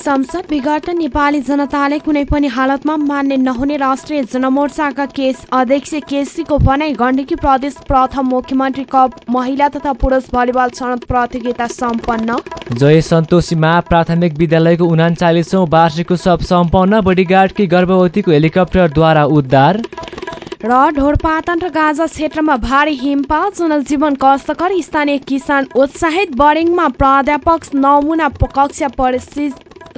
संसद विघटन नेपाली जनताले कुनै पनि हालतमा मान्ने नहुने राष्ट्रिय जनमोर्चाका केस अध्यक्ष केसीको भनाई गण्डकी प्रदेश प्रथम मुख्यमन्त्री कप महिला तथा पुरुष भलिबल छनौट प्रतियोगिता सम्पन्न। जय सन्तोषीमा प्राथमिक विद्यालयको उनाचालिसौँ वार्षिकोत्सव सम्पन्न बडीगार्डकी गर्भवतीको हेलिकप्टरद्वारा उद्धार। र ढोरपातन र गाजा क्षेत्रमा भारी हिमपात जनजीवन कष्टकर स्थानीय किसान उत्साहित बरिङमा प्राध्यापक नमुना कक्षा परिस्थिति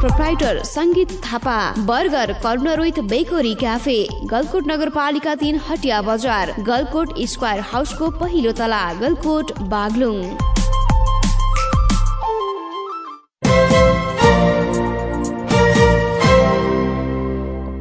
Proprietor Sangeet Thapa burger corner with bakery cafe Galkot नगरपालिका तिन हटिया बजार गलकोट स्क्वायर हाउसको पहिलो तला गलकोट बागलुङ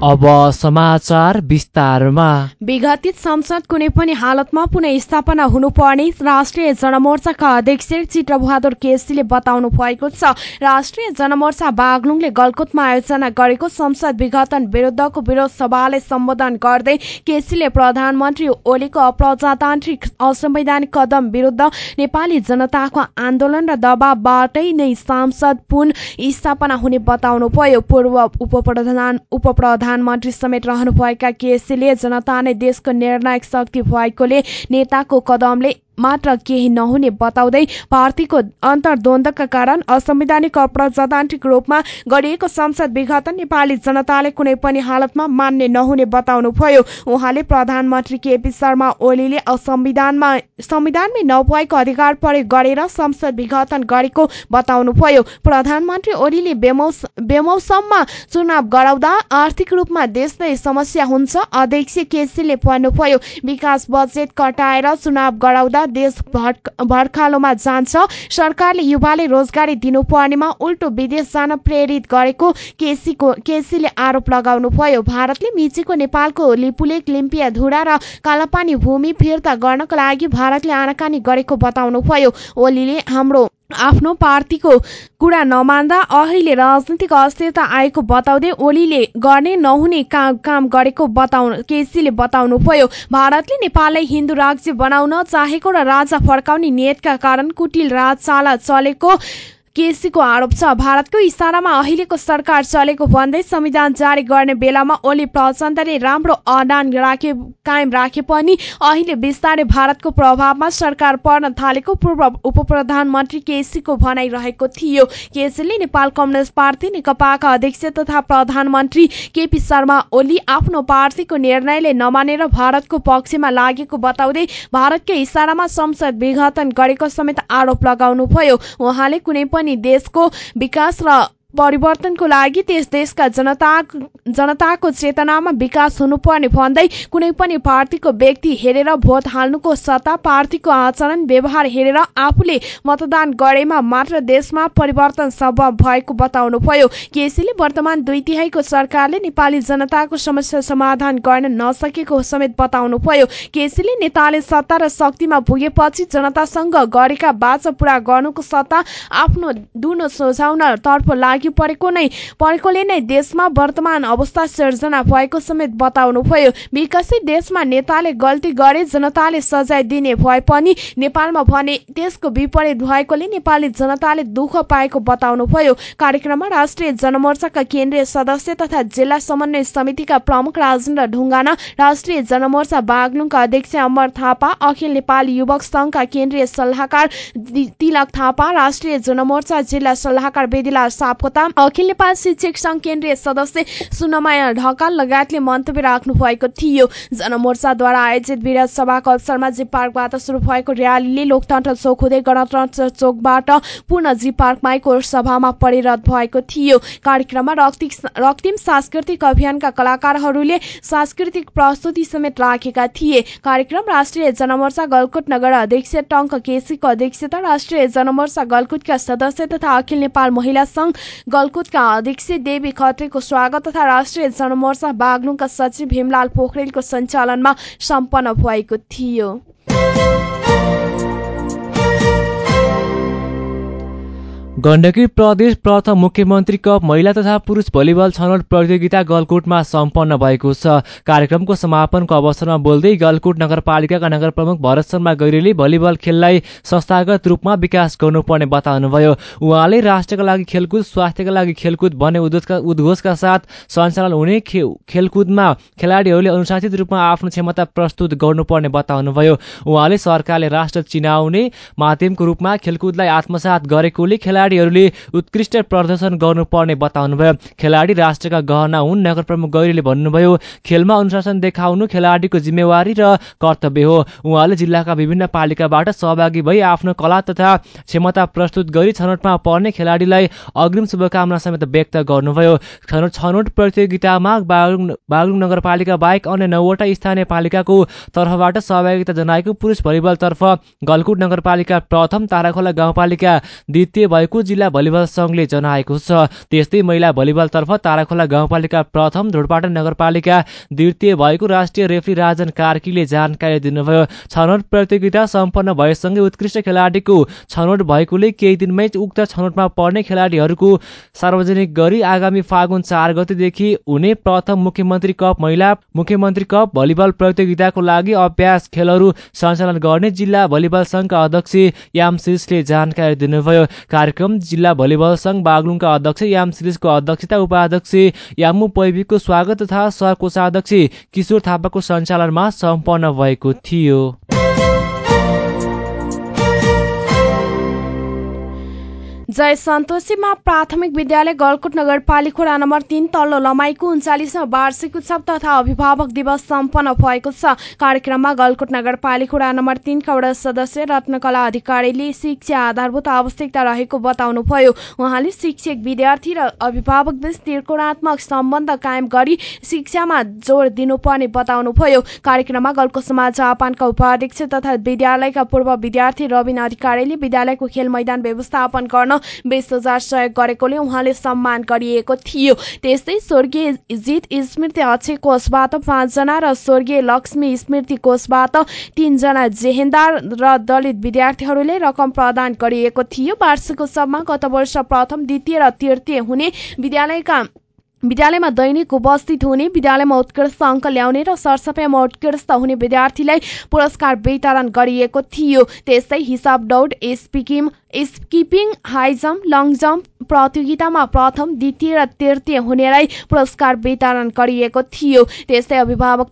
अब समाचार विस्तारमा। विघटित संसद कुनै पनि हालतमा पुनः स्थापना हुनुपर्ने राष्ट्रिय जनमोर्चाका अध्यक्ष चित्रबहादुर केसीले बताउनु भएको छ। राष्ट्रिय जनमोर्चा बागलुङले गलकुतमा आयोजना गरेको संसद विघटन विरुद्धको विरोध सभालाई सम्बोधन गर्दै केसीले प्रधानमन्त्री ओलीको अप्रजातान्त्रिक असंवैधानिक कदम विरुद्ध नेपाली जनताको आन्दोलन र दबावबाटै नै सांसद पुन स्थापना हुने बताउनुभयो। पूर्व उप प्रधानमन्त्री समेत रहनुभएका केसीले जनता नै देशको निर्णायक शक्ति भएकोले नेताको कदमले मात्र केही नहुने बताउँदै पार्टीको अन्तर्द्वन्दका कारण असंवैधानिक अप्रजातान्त्रिक रूपमा गरिएको संसद विघटन नेपाली जनताले कुनै पनि हालतमा मान्ने नहुने बताउनुभयो। उहाँले प्रधानमन्त्री केपी शर्मा ओलीले संविधानमा संविधानमै नभएको अधिकार प्रयोग गरेर संसद विघटन गरेको बताउनुभयो। प्रधानमन्त्री ओलीले बेमौसममा चुनाव गराउँदा आर्थिक रूपमा देशमै समस्या हुन्छ अध्यक्ष केसीले भन्नुभयो विकास बजेट कटाएर चुनाव गराउँदा देश भर्खालोमा जान्छ। सरकारले युवाले रोजगारी दिनुपर्नेमा उल्टो विदेश जान प्रेरित गरेको केसीको केसीले आरोप लगाउनु भयो भारतले मिचेको नेपालको लिपुलेक लिम्पिया धुडा र कालापानी भूमि फिर्ता गर्नको लागि भारतले आनाकानी गरेको बताउनु भयो ओलीले हाम्रो आफ्नो पार्टीको कुरा नमान्दा अहिले राजनीतिक अस्थिरता आएको बताउँदै ओलीले गर्ने नहुने काम काम गरेको बताउनु केसीले बताउनुभयो। भारतले नेपाललाई हिन्दू राज्य बनाउन चाहेको र राजा फर्काउने नियतका कारण कुटिल राजशाला चलेको केसीको आरोप छ। भारतको इसारामा अहिलेको सरकार चलेको भन्दै संविधान जारी गर्ने बेलामा ओली प्रचण्डले राम्रो अडान राखे कायम राखे पनि अहिले बिस्तारै भारतको प्रभावमा सरकार पर्न थालेको पूर्व उप प्रधानमन्त्री केसीको भनाइरहेको थियो। केसीले नेपाल कम्युनिस्ट पार्टी नेकपाका अध्यक्ष तथा प्रधानमन्त्री केपी शर्मा ओली आफ्नो पार्टीको निर्णयले नमानेर भारतको पक्षमा लागेको बताउँदै भारतकै इसारामा संसद विघटन गरेको समेत आरोप लगाउनुभयो। उहाँले कुनै पनि पनि देशको विकास र परिवर्तनको लागि त्यस देशका जनता जनताको चेतनामा विकास हुनुपर्ने भन्दै कुनै पनि पार्टीको व्यक्ति हेरेर भोट हाल्नुको सट्टा पार्टीको आचरण व्यवहार हेरेर आफूले मतदान गरेमा मात्र देशमा परिवर्तन सम्भव भएको बताउनुभयो। केसीले वर्तमान दुई तिहाईको सरकारले नेपाली जनताको समस्या समाधान गर्न नसकेको समेत बताउनुभयो। केसीले नेताले सत्ता र शक्तिमा पुगेपछि जनतासँग गरेका बाचा पूरा गर्नुको सट्टा आफ्नो दुनो सोझाउन तर्फ लागि लागि परेको नै। परेकोले नै देशमा वर्तमान अवस्था सिर्जना भएको समेत बताउनुभयो। विकसित देशमा नेताले गल्ती गरे जनताले सजाय दिने भए पनि नेपालमा भने त्यसको विपरीत भएकोले नेपाली जनताले दुःख पाएको बताउनुभयो। कार्यक्रममा राष्ट्रिय जनमोर्चाका केन्द्रीय सदस्य तथा जिल्ला समन्वय समितिका प्रमुख राजेन्द्र ढुङ्गाना राष्ट्रिय जनमोर्चा बागलुङका अध्यक्ष अमर थापा अखिल नेपाली युवक संघका केन्द्रीय सल्लाहकार तिलक थापा राष्ट्रिय जनमोर्चा जिल्ला सल्लाहकार वेदिला सापको नेता अखिल नेपाल शिक्षक संघ केन्द्रीय सदस्य सुनमाया ढकाल लगायतले मन्तव्य राख्नु भएको थियो। जनमोर्चाद्वारा आयोजित विराट सभाको अवसरमा जी पार्कबाट शुरू भएको र्यालीले लोकतन्त्र चोक हुँदै गणतन्त्र चोकबाट पूर्ण जी पार्कमाईको सभामा परिणत भएको थियो। कार्यक्रममा रक्तिम सांस्कृतिक अभियानका कलाकारहरूले सांस्कृतिक प्रस्तुति समेत राखेका थिए। कार्यक्रम राष्ट्रिय जनमोर्चा गलकुट नगर अध्यक्ष टङ्क केसीको अध्यक्षता राष्ट्रिय जनमोर्चा गलकुटका सदस्य तथा अखिल नेपाल महिला संघ गलकुटका अध्यक्ष देवी खत्रीको स्वागत तथा राष्ट्रिय जनमोर्चा बागलुङका सचिव भीमलाल पोखरेलको सञ्चालनमा सम्पन्न भएको थियो। गण्डकी प्रदेश प्रथम मुख्यमन्त्री कप महिला तथा पुरुष भलिबल छनौट प्रतियोगिता गलकुटमा सम्पन्न भएको छ। कार्यक्रमको समापनको अवसरमा बोल्दै गलकुट नगरपालिकाका नगर प्रमुख भरत शर्मा गैरीले भलिबल खेललाई संस्थागत रूपमा विकास गर्नुपर्ने बताउनुभयो। उहाँले राष्ट्रका लागि खेलकुद स्वास्थ्यका लागि खेलकुद भन्ने उद्घोषका उद्घोषका साथ सञ्चालन हुने खेलकुदमा खेलाडीहरूले अनुशासित रूपमा आफ्नो क्षमता प्रस्तुत गर्नुपर्ने बताउनुभयो। उहाँले सरकारले राष्ट्र चिनाउने माध्यमको रूपमा खेलकुदलाई आत्मसात गरेकोले खेला खेलाडीहरूले उत्कृष्ट प्रदर्शन गर्नुपर्ने बताउनुभयो। खेलाडी राष्ट्रका गहना हुन् नगर प्रमुख गैरीले भन्नुभयो खेलमा अनुशासन देखाउनु खेलाडीको जिम्मेवारी र कर्तव्य हो। उहाँले जिल्लाका विभिन्न पालिकाबाट सहभागी भई आफ्नो कला तथा क्षमता प्रस्तुत गरी छनौटमा पर्ने खेलाडीलाई अग्रिम शुभकामना समेत व्यक्त गर्नुभयो। छनौट प्रतियोगितामा बागलुङ नगरपालिका बाहेक अन्य नौवटा स्थानीय पालिकाको तर्फबाट सहभागिता जनाएको पुरुष भलिबलतर्फ गलकुट नगरपालिका प्रथम ताराखोला गाउँपालिका द्वितीय भएको जिल्ला भलिबल सङ्घले जनाएको छ। त्यस्तै महिला भलिबलतर्फ ताराखोला गाउँपालिका प्रथम धुडपाटन नगरपालिका द्वितीय भएको राष्ट्रिय रेफ्री राजन कार्कीले जानकारी दिनुभयो। छनौट प्रतियोगिता सम्पन्न भएसँगै उत्कृष्ट खेलाडीको छनौट भएकोले केही दिनमै उक्त छनौटमा पर्ने खेलाडीहरूको सार्वजनिक गरी आगामी फागुन चार गतेदेखि हुने प्रथम मुख्यमन्त्री कप महिला मुख्यमन्त्री कप भलिबल प्रतियोगिताको लागि अभ्यास खेलहरू सञ्चालन गर्ने जिल्ला भलिबल सङ्घका अध्यक्ष याम जानकारी दिनुभयो। कार्यक्रम कार्यक्रम जिल्ला भलिबल सङ्घ बागलुङका अध्यक्ष याम सिरिजको अध्यक्षता उपाध्यक्ष यामु पैबीको स्वागत तथा सहकोषाध्यक्ष किशोर थापाको सञ्चालनमा सम्पन्न भएको थियो। जय सन्तोषीमा प्राथमिक विद्यालय गलकुट नगरपालिका नम्बर तीन तल्लो लमाईको उन्चालिसौँ वार्षिक उत्सव तथा अभिभावक दिवस सम्पन्न भएको छ। कार्यक्रममा गलकुट नगरपालिका नम्बर तीनका वडा सदस्य रत्नकला अधिकारीले शिक्षा आधारभूत आवश्यकता रहेको बताउनुभयो। उहाँले शिक्षक विद्यार्थी र अभिभावक बीच त्रिकोणात्मक सम्बन्ध कायम गरी शिक्षामा जोड दिनुपर्ने बताउनुभयो। कार्यक्रममा गलको समाज जापानका उपाध्यक्ष तथा विद्यालयका पूर्व विद्यार्थी रविन अधिकारीले विद्यालयको खेल मैदान व्यवस्थापन गर्न बिस हजार सहयोग गरेकोले उहाँले सम्मान गरिएको थियो। त्यस्तै स्वर्गीय जित स्मृति अक्षय कोषबाट पाँचजना र स्वर्गीय लक्ष्मी स्मृति कोषबाट तीनजना जेहेन्दार र दलित विद्यार्थीहरूले रकम प्रदान गरिएको थियो। वार्षिक उत्सवमा गत वर्ष प्रथम द्वितीय र तृतीय हुने विद्यालयका विद्यालयमा दैनिक उपस्थित हुने विद्यालयमा उत्कृष्ट अङ्क ल्याउने र सरसफाइमा उत्कृष्ट हुने विद्यार्थीलाई पुरस्कार वितरण गरिएको थियो। त्यस्तै हिसाब दौड speaking skipping high jump long jump प्रतियोगितामा प्रथम द्वितीय र तृतीय हुनेलाई पुरस्कार वितरण गरिएको थियो। त्यस्तै अभिभावक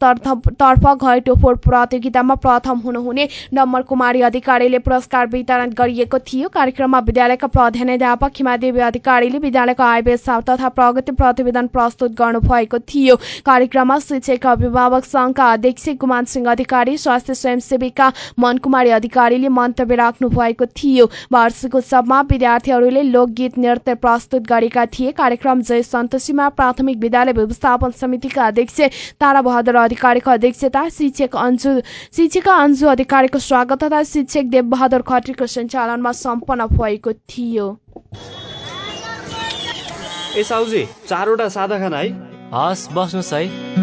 तर्फ घैटोफोड प्रतियोगितामा प्रथम हुनुहुने नम्बर कुमारी अधिकारीले पुरस्कार वितरण गरिएको थियो। कार्यक्रममा विद्यालयका प्रधानाध्यापक हिमादेवी अधिकारीले विद्यालयको आय तथा प्रगति प्रतिवेदन प्रस्तुत गर्नुभएको थियो। कार्यक्रममा शिक्षक अभिभावक संघका अध्यक्ष कुमार सिंह अधिकारी स्वास्थ्य स्वयंसेविका मनकुमारी अधिकारीले मन्तव्य राख्नु भएको थियो। वार्षिक उत्सवमा विद्यार्थीहरूले लोकगीत नृत्य प्रस्तुत गरेका थिए। कार्यक्रम जय सन्तोषीमा प्राथमिक विद्यालय व्यवस्थापन समितिका अध्यक्ष तारा बहादुर अधिकारीको अध्यक्षता शिक्षक अन्जु शिक्षिका अन्जु अधिकारीको स्वागत तथा शिक्षक देवबहादुर खत्रीको सञ्चालनमा सम्पन्न भएको थियो। ए साउजी चारवटा सादा खाना है? हस् बस्नुहोस् है।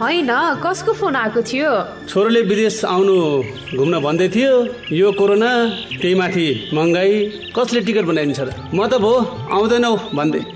होइन कसको फोन आएको थियो? छोरोले विदेश आउनु घुम्न भन्दै थियो यो कोरोना त्यही माथि महँगाई कसले टिकट बनाइदिन्छ र? म त भो आउँदैनौ भन्दै।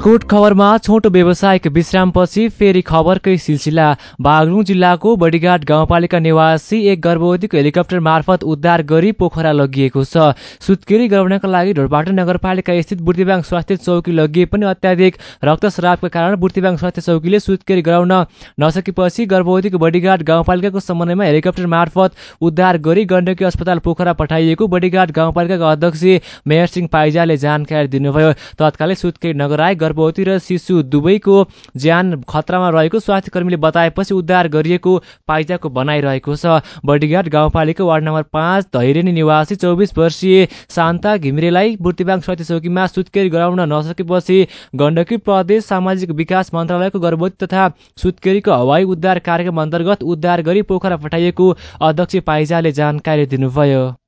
गलकोट खबरमा छोटो व्यवसायिक विश्रामपछि फेरि खबरकै सिलसिला। बागलुङ जिल्लाको बडीघाट गाउँपालिका निवासी एक गर्भवतीको हेलिकप्टर मार्फत उद्धार गरी पोखरा लगिएको छ। सुत्केरी गराउनका लागि ढोरपाटन नगरपालिका स्थित बुर्तिबाङ स्वास्थ्य चौकी लगिए पनि अत्याधिक रक्तस्रावका कारण बुर्तिबाङ स्वास्थ्य चौकीले सुत्केरी गराउन नसकेपछि गर्भवतीको बडीघाट गाउँपालिकाको समन्वयमा हेलिकप्टर मार्फत उद्धार गरी गण्डकी अस्पताल पोखरा पठाइएको बडीघाट गाउँपालिकाका अध्यक्ष मेयर सिंह पाइजाले जानकारी दिनुभयो। तत्कालै सुत्केरी नगराए गर्भवती र शिशु दुवैको ज्यान खतरामा रहेको स्वास्थ्य कर्मीले बताएपछि उद्धार गरिएको पाइजाको बनाइरहेको छ। बडीघाट गाउँपालिका वार्ड नम्बर पाँच धैरेनी निवासी चौबिस वर्षीय शान्ता घिमिरेलाई बुर्तिबाङ स्वास्थ्य चौकीमा सुत्केरी गराउन नसकेपछि गण्डकी प्रदेश सामाजिक विकास मन्त्रालयको गर्भवती तथा सुत्केरीको हवाई उद्धार कार्यक्रम अन्तर्गत उद्धार गरी पोखरा पठाइएको अध्यक्ष पाइजाले जानकारी दिनुभयो।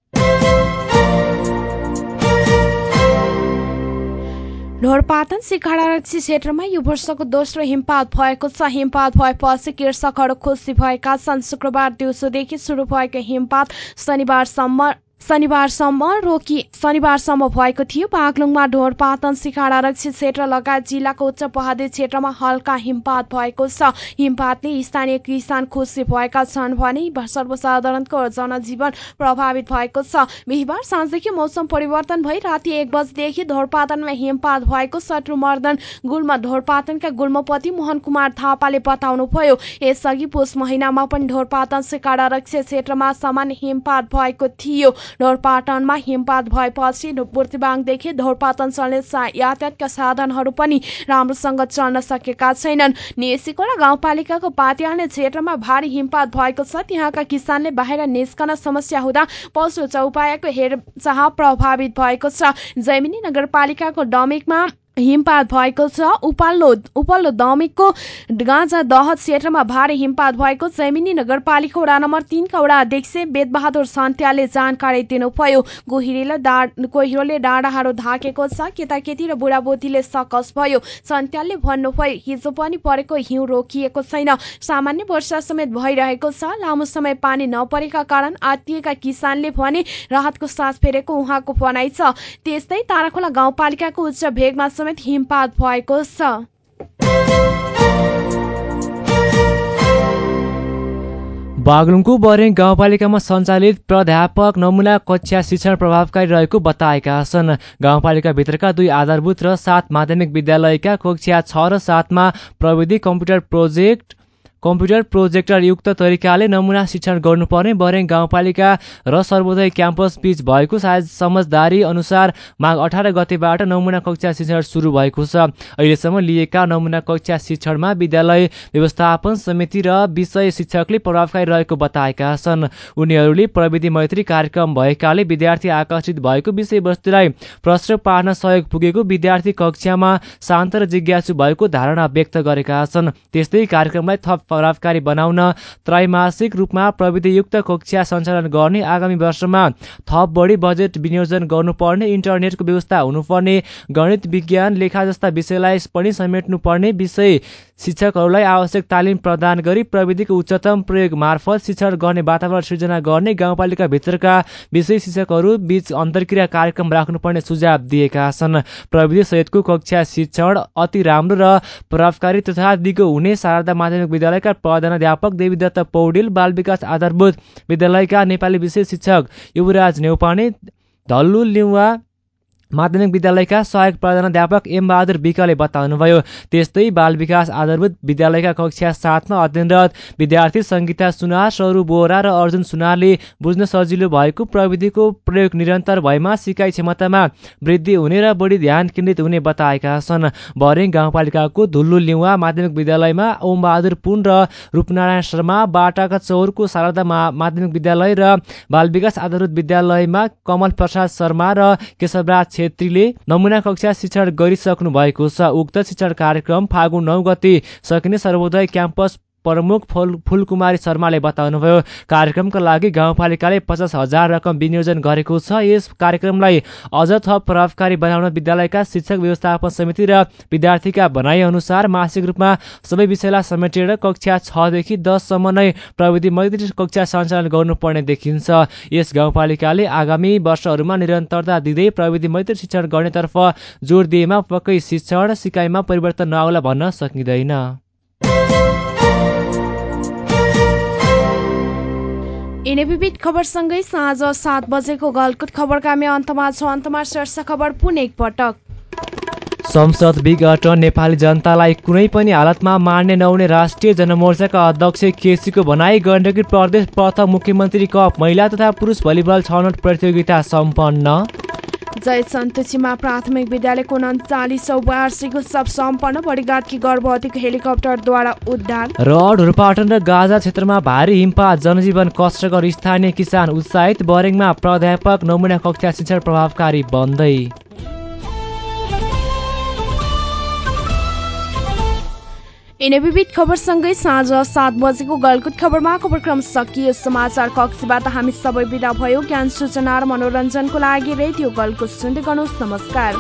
ढोरपातन सिखाडारक्षी क्षेत्रमा यो वर्षको दोस्रो हिमपात भएको छ। हिमपात भएपछि कृषकहरू खुसी भएका छन्। शुक्रबार दिउँसोदेखि सुरु भएको हिमपात शनिबारसम्म शनिबारसम्म रोकी शनिबारसम्म भएको थियो बागलुङमा ढोर पातन सिखाडा क्षेत्र लगायत जिल्लाको उच्च पहाडी क्षेत्रमा हल्का हिमपात भएको छ। हिमपातले स्थानीय किसान खुसी भएका छन् भने सर्वसाधारणको जनजीवन प्रभावित भएको छ। बिहिबार साँझदेखि मौसम परिवर्तन भई राति एक बजेदेखि ढोरपातनमा हिमपात भएको शत्रुमर्दन गुल्म ढोरपातनका गुल्मपति मोहन कुमार थापाले बताउनुभयो। यसअघि पुष महिनामा पनि ढोरपातन सिकाडा आरक्षित क्षेत्रमा सामान्य हिमपात भएको थियो। ढोरपाटनमा हिमपात भएपछि बुर्तिबाङदेखि ढोरपाटन चल्ने यातायातका साधनहरू पनि राम्रोसँग चल्न सकेका छैनन्। नेसीकोला गाउँपालिकाको पातिहाल्ने क्षेत्रमा भारी हिमपात भएको छ। त्यहाँका किसानले बाहिर निस्कन समस्या हुँदा पशु चौपायाको हेरचाह प्रभावित भएको छ। जैमिनी नगरपालिकाको डमेकमा हिमपात भएको छ। उपल्लो उपल्लो दमिकको गाँजा दह क्षेत्रमा भारी हिमपात भएको जैमिनी नगरपालिका वडा नम्बर तिनका वडा अध्यक्ष बेदबहादुर सन्त्यालले जानकारी दिनुभयो। गोहिरोले कोहिरोले डाँडाहरू ढाकेको छ। केटाकेटी र बुढाबोतीले सकस भयो। सन्त्यालले भन्नुभयो हिजो पनि परेको हिउँ रोकिएको छैन। सामान्य वर्षा समेत भइरहेको छ। लामो समय पानी नपरेका कारण आत्तिएका किसानले भने राहतको सास फेरेको उहाँको भनाइ छ। त्यस्तै ताराखोला गाउँपालिकाको उच्च भेगमा समेत हिमपात भएको छ। बागलुङको बरेङ गाउँपालिकामा सञ्चालित प्राध्यापक नमुना कक्षा शिक्षण प्रभावकारी रहेको बताएका छन्। गाउँपालिकाभित्रका दुई आधारभूत र सात माध्यमिक विद्यालयका कक्षा छ र सातमा प्रविधि कम्प्युटर प्रोजेक्ट कम्प्युटर प्रोजेक्टर युक्त तरिकाले नमुना शिक्षण गर्नुपर्ने बरेङ गाउँपालिका र सर्वोदय क्याम्पस बीच भएको समझदारी अनुसार माघ अठार गतेबाट नमुना कक्षा शिक्षण सुरु भएको छ। अहिलेसम्म लिएका नमुना कक्षा शिक्षणमा विद्यालय व्यवस्थापन समिति र विषय शिक्षकले प्रभावकारी रहेको बताएका छन्। उनीहरूले प्रविधि मैत्री कार्यक्रम भएकाले विद्यार्थी आकर्षित भएको विषयवस्तुलाई प्रश्न पार्न सहयोग पुगेको विद्यार्थी कक्षामा शान्त र जिज्ञासु भएको धारणा व्यक्त गरेका छन्। त्यस्तै कार्यक्रमलाई थप प्रभावकारी बनाउन त्रैमासिक रूपमा प्रविधियुक्त कक्षा सञ्चालन गर्ने आगामी वर्षमा थप बढी बजेट विनियोजन गर्नुपर्ने इन्टरनेटको व्यवस्था हुनुपर्ने गणित विज्ञान लेखा जस्ता विषयलाई पनि समेट्नुपर्ने विषय शिक्षकहरूलाई आवश्यक तालिम प्रदान गरी प्रविधिको उच्चतम प्रयोग मार्फत शिक्षण गर्ने वातावरण सृजना गर्ने गाउँपालिकाभित्रका विषय शिक्षकहरू बीच अन्तर्क्रिया कार्यक्रम राख्नुपर्ने सुझाव दिएका छन्। प्रविधि सहितको कक्षा शिक्षण अति राम्रो र प्रभावकारी तथा दिगो हुने शारदा माध्यमिक विद्यालयका प्रधानाध्यापक देवीदत्त पौडेल बाल विकास आधारभूत विद्यालयका नेपाली विषय शिक्षक युवराज नेउपाने धल्लु लिउवा माध्यमिक विद्यालयका सहायक प्रधानाध्यापक एम बहादुर विकले बताउनुभयो त्यस्तै बाल विकास आधारभूत विद्यालयका कक्षा सातमा अध्ययनरत विद्यार्थी सङ्गीता सुनार सरू बोहरा र अर्जुन सुनारले बुझ्न सजिलो भएको प्रविधिको प्रयोग निरन्तर भएमा सिकाइ क्षमतामा वृद्धि हुने र बढी ध्यान केन्द्रित हुने बताएका छन्। भरेङ गाउँपालिकाको धुल्लु लिउवा माध्यमिक विद्यालयमा ओमबहादुर पुन र रूपनारायण शर्मा बाटाका चौरको शारदा माध्यमिक विद्यालय र बाल विकास आधारभूत विद्यालयमा कमल प्रसाद शर्मा र केशवराज छेत्रीले नमुना कक्षा शिक्षण गरिसक्नु भएको छ। उक्त शिक्षण कार्यक्रम फागुन नौ गते सकिने सर्वोदय क्याम्पस प्रमुख फुल फुलकुमारी शर्माले बताउनुभयो कार्यक्रमका लागि गाउँपालिकाले पचास हजार रकम विनियोजन गरेको छ। यस कार्यक्रमलाई अझ थप प्रभावकारी बनाउन विद्यालयका शिक्षक व्यवस्थापन समिति र विद्यार्थीका भनाइअनुसार मासिक रूपमा सबै विषयलाई समेटेर कक्षा छदेखि दससम्म नै प्रविधि मैत्री कक्षा सञ्चालन गर्नुपर्ने देखिन्छ। यस गाउँपालिकाले आगामी वर्षहरूमा निरन्तरता दिँदै प्रविधि मैत्री शिक्षण गर्नेतर्फ जोड दिएमा पक्कै शिक्षण सिकाइमा परिवर्तन नआउला भन्न सकिँदैन। विविध खबरसँगै साँझ सात बजेको गलकुट खबरका हामी अन्तमा छ। अन्तमा शीर्ष खबर पुनः एकपटक संसद विघटन नेपाली जनतालाई कुनै पनि हालतमा मार्ने नहुने राष्ट्रिय जनमोर्चाका अध्यक्ष केसीको भनाई गण्डकी प्रदेश प्रथम मुख्यमन्त्री कप महिला तथा पुरुष भलिबल छनौट प्रतियोगिता सम्पन्न। जय सन्तोषीमा प्राथमिक विद्यालयको उन्चालिसौँ वार्षिक उत्सव सम्पन्न बडीघाटकी गर्भवतीको हेलिकप्टरद्वारा उद्धार। र ढुरपाटन र गाजा क्षेत्रमा भारी हिमपात जनजीवन कष्टकर स्थानीय किसान उत्साहित बरेङमा प्राध्यापक नमुना कक्षा शिक्षण प्रभावकारी बन्दै। यिनै विविध खबरसँगै साँझ सात बजेको गलकुट खबरमा खबरक्रम सकियो। समाचार कक्षबाट हामी सबै विदा भयो। ज्ञान सूचना र मनोरञ्जनको लागि रेडियो गलकुट सुन्दै गर्नुहोस्। नमस्कार।